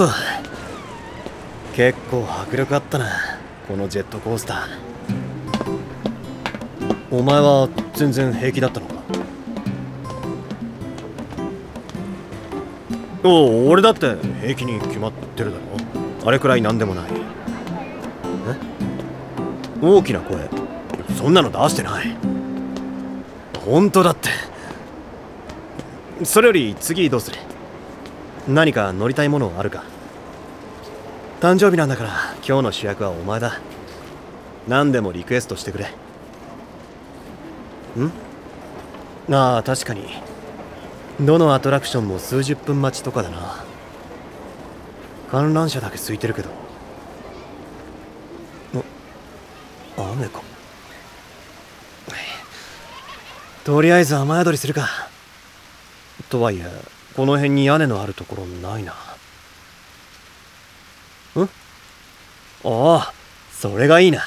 と。結構迫力あったなこのジェットコースター。お前は全然平気だったのか？お俺だって平気に決まってるだろ。あれくらい何でもない。え？大きな声。そんなの出してない。本当だって。それより次どうする？何か乗りたいものあるか？誕生日なんだから。今日の主役はお前だ。何でもリクエストしてくれ。ん？ああ確かに。どのアトラクションも数十分待ちとかだな。観覧車だけ空いてるけど。あ雨か。とりあえず雨宿りするか。とはいえこの辺に屋根のあるところないなん？ああそれがいいな。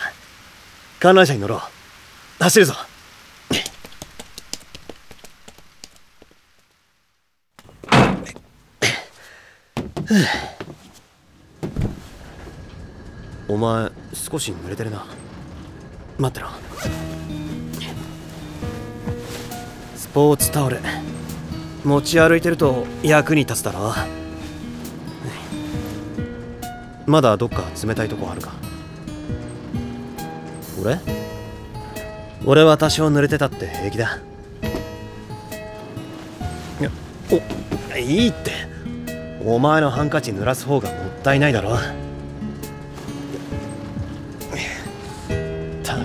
観覧車に乗ろう。走るぞ。お前少し濡れてるな。待ってろ。スポーツタオル。持ち歩いてると役に立つだろ。まだどっか冷たいとこあるか。俺？俺は多少濡れてたって平気だ。いやおいいって。お前のハンカチ濡らす方がもったいないだろ。たく。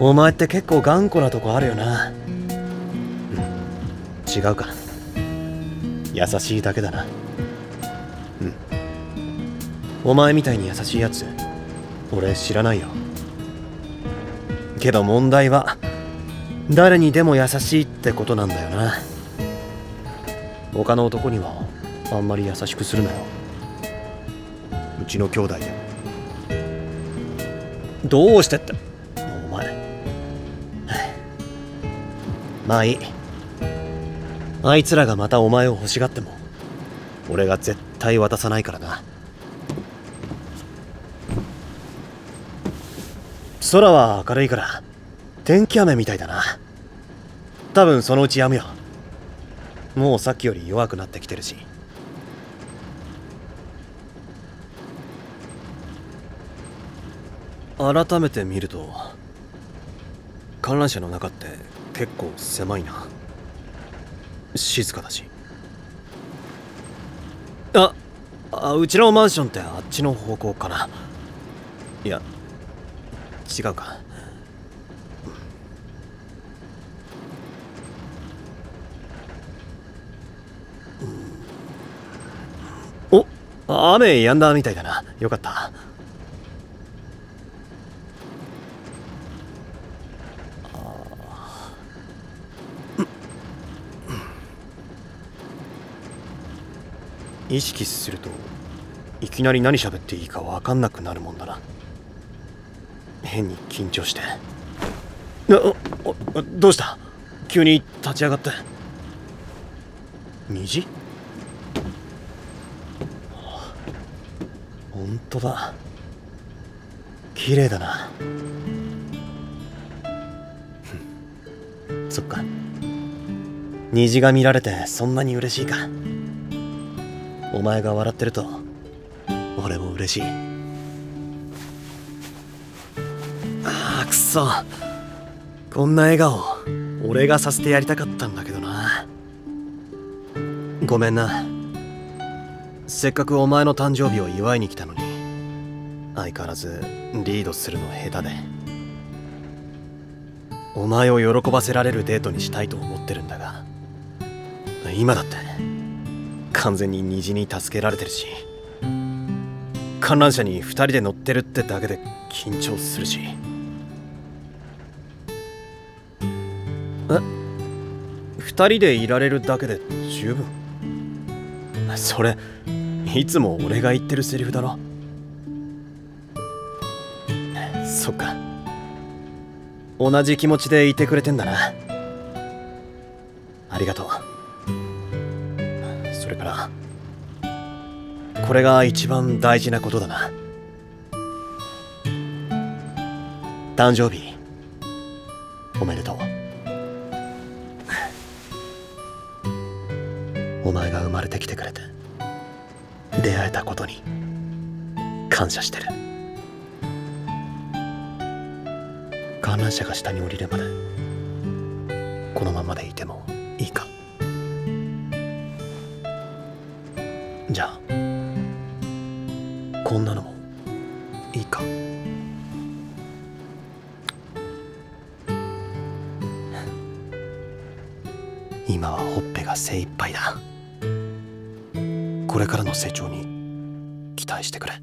お前って結構頑固なとこあるよな、うん、違うか。優しいだけだな。お前みたいに優しいやつ俺知らないよ。けど問題は誰にでも優しいってことなんだよな。他の男にはあんまり優しくするなよ。うちの兄弟で。もどうしてって。お前。まあいい。あいつらがまたお前を欲しがっても俺が絶対渡さないからな。空は明るいから天気雨みたいだな。多分そのうちやむよもうさっきより弱くなってきてるし。改めて見ると観覧車の中って結構狭いな。静かだし。ああうちのマンションってあっちの方向かな。いや違うか。お雨止んだみたいだな。よかった。意識するといきなり何喋っていいか分かんなくなるもんだな。変に緊張して。どうした？急に立ち上がって。虹？本当だ。綺麗だな。そっか。虹が見られてそんなに嬉しいか。お前が笑ってると俺も嬉しい。くそ。こんな笑顔俺がさせてやりたかったんだけどな。ごめんな。せっかくお前の誕生日を祝いに来たのに相変わらずリードするの下手で。お前を喜ばせられるデートにしたいと思ってるんだが今だって完全に虹に助けられてるし観覧車に2人で乗ってるってだけで緊張するし。え？2人でいられるだけで十分。それいつも俺が言ってるセリフだろ？そっか。同じ気持ちでいてくれてんだな。ありがとう。それからこれが一番大事なことだな。誕生日おめでとう。お前が生まれてきてくれて出会えたことに感謝してる。観覧車が下に降りるまでこのままでいてもいいか？じゃあこんなのもいいか？今はほっぺが精一杯だ。これからの成長に期待してくれ。